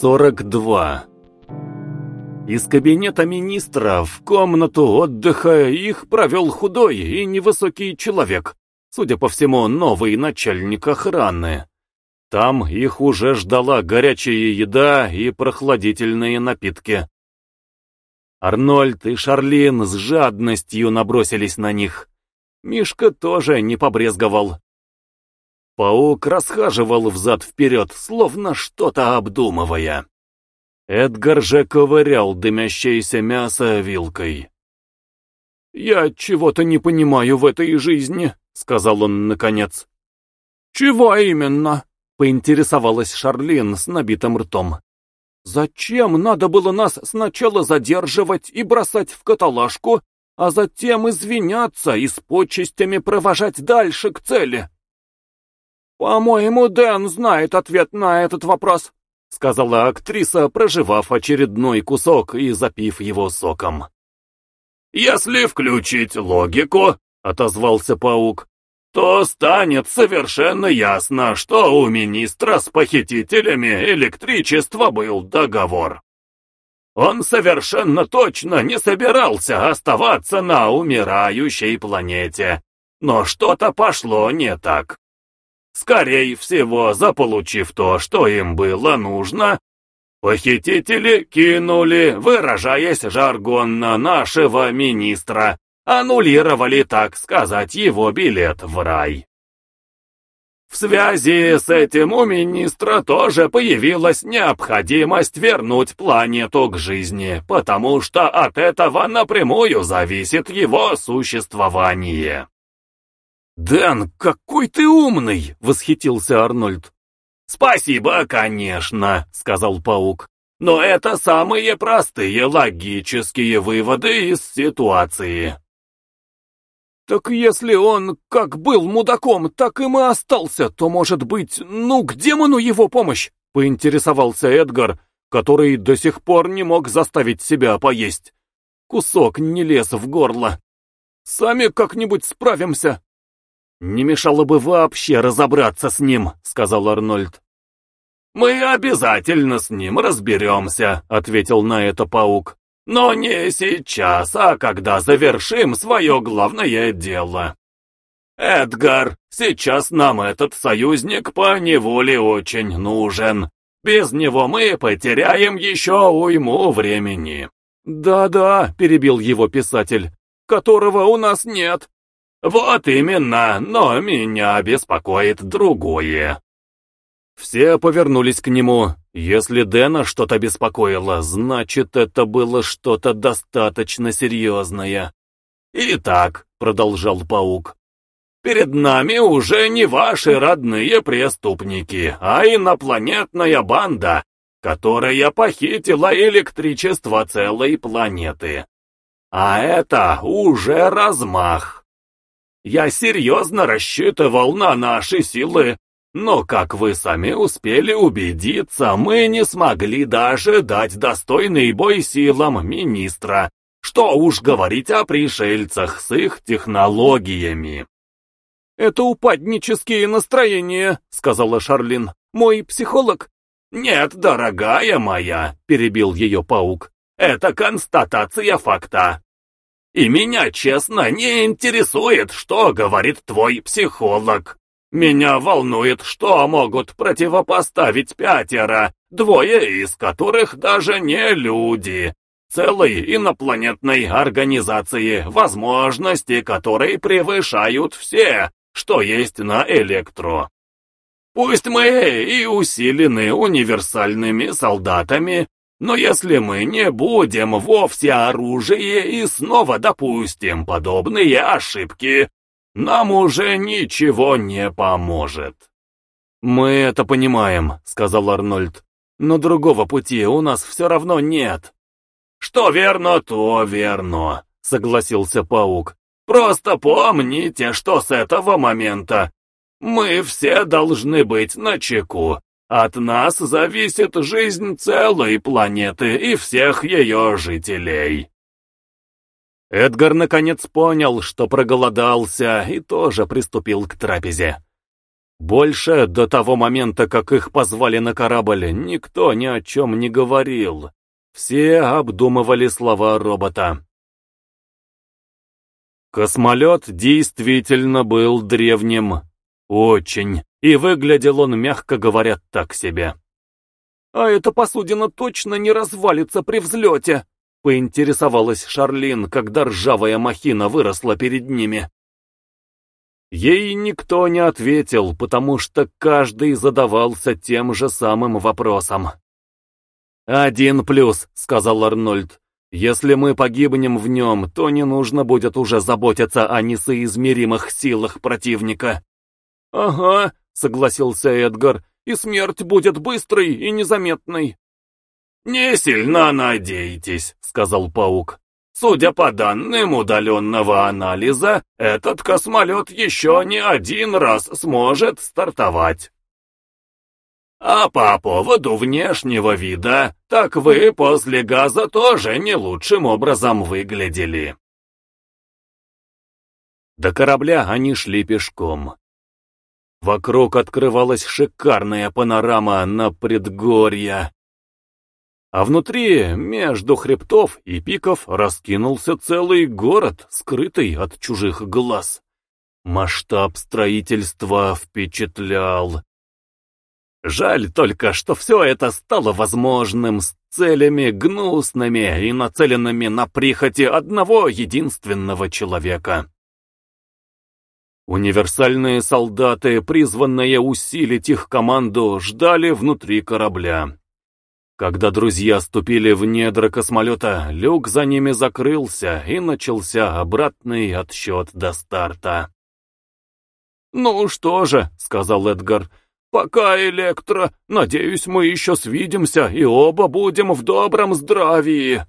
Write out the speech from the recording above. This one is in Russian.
42. Из кабинета министра в комнату отдыха их провел худой и невысокий человек, судя по всему, новый начальник охраны. Там их уже ждала горячая еда и прохладительные напитки. Арнольд и Шарлин с жадностью набросились на них. Мишка тоже не побрезговал. Паук расхаживал взад-вперед, словно что-то обдумывая. Эдгар же ковырял дымящееся мясо вилкой. «Я чего-то не понимаю в этой жизни», — сказал он наконец. «Чего именно?» — поинтересовалась Шарлин с набитым ртом. «Зачем надо было нас сначала задерживать и бросать в каталажку, а затем извиняться и с почестями провожать дальше к цели?» «По-моему, Дэн знает ответ на этот вопрос», — сказала актриса, проживав очередной кусок и запив его соком. «Если включить логику», — отозвался паук, — «то станет совершенно ясно, что у министра с похитителями электричества был договор. Он совершенно точно не собирался оставаться на умирающей планете, но что-то пошло не так. Скорее всего, заполучив то, что им было нужно, похитители кинули, выражаясь жаргонно, нашего министра, аннулировали, так сказать, его билет в рай. В связи с этим у министра тоже появилась необходимость вернуть планету к жизни, потому что от этого напрямую зависит его существование. «Дэн, какой ты умный!» — восхитился Арнольд. «Спасибо, конечно», — сказал паук. «Но это самые простые логические выводы из ситуации». «Так если он как был мудаком, так им и остался, то, может быть, ну, к демону его помощь?» — поинтересовался Эдгар, который до сих пор не мог заставить себя поесть. Кусок не лез в горло. «Сами как-нибудь справимся». «Не мешало бы вообще разобраться с ним», — сказал Арнольд. «Мы обязательно с ним разберемся», — ответил на это паук. «Но не сейчас, а когда завершим свое главное дело. Эдгар, сейчас нам этот союзник по неволе очень нужен. Без него мы потеряем еще уйму времени». «Да-да», — перебил его писатель, — «которого у нас нет». «Вот именно, но меня беспокоит другое». Все повернулись к нему. Если Дэна что-то беспокоило, значит, это было что-то достаточно серьезное. «Итак», — продолжал паук, — «перед нами уже не ваши родные преступники, а инопланетная банда, которая похитила электричество целой планеты. А это уже размах». Я серьезно рассчитывал на наши силы, но, как вы сами успели убедиться, мы не смогли даже дать достойный бой силам министра. Что уж говорить о пришельцах с их технологиями. «Это упаднические настроения», — сказала Шарлин. «Мой психолог?» «Нет, дорогая моя», — перебил ее паук. «Это констатация факта. И меня, честно, не интересует, что говорит твой психолог. Меня волнует, что могут противопоставить пятеро, двое из которых даже не люди. Целой инопланетной организации, возможности которой превышают все, что есть на Электро. Пусть мы и усилены универсальными солдатами, но если мы не будем вовсе оружие и снова допустим подобные ошибки, нам уже ничего не поможет. «Мы это понимаем», — сказал Арнольд. «Но другого пути у нас все равно нет». «Что верно, то верно», — согласился паук. «Просто помните, что с этого момента мы все должны быть начеку от нас зависит жизнь целой планеты и всех ее жителей. Эдгар наконец понял, что проголодался и тоже приступил к трапезе. Больше до того момента, как их позвали на корабль, никто ни о чем не говорил. Все обдумывали слова робота. Космолет действительно был древним. Очень. И выглядел он, мягко говоря, так себе. «А эта посудина точно не развалится при взлете?» — поинтересовалась Шарлин, когда ржавая махина выросла перед ними. Ей никто не ответил, потому что каждый задавался тем же самым вопросом. «Один плюс», — сказал Арнольд. «Если мы погибнем в нем, то не нужно будет уже заботиться о несоизмеримых силах противника». «Ага», — согласился Эдгар, — «и смерть будет быстрой и незаметной». «Не сильно надейтесь», — сказал паук. Судя по данным удаленного анализа, этот космолет еще не один раз сможет стартовать. А по поводу внешнего вида, так вы после газа тоже не лучшим образом выглядели. До корабля они шли пешком. Вокруг открывалась шикарная панорама на предгорья, а внутри, между хребтов и пиков, раскинулся целый город, скрытый от чужих глаз. Масштаб строительства впечатлял. Жаль только, что все это стало возможным с целями гнусными и нацеленными на прихоти одного единственного человека. Универсальные солдаты, призванные усилить их команду, ждали внутри корабля. Когда друзья ступили в недра космолета, люк за ними закрылся, и начался обратный отсчет до старта. «Ну что же», — сказал Эдгар, — «пока, Электро, надеюсь, мы еще свидимся и оба будем в добром здравии».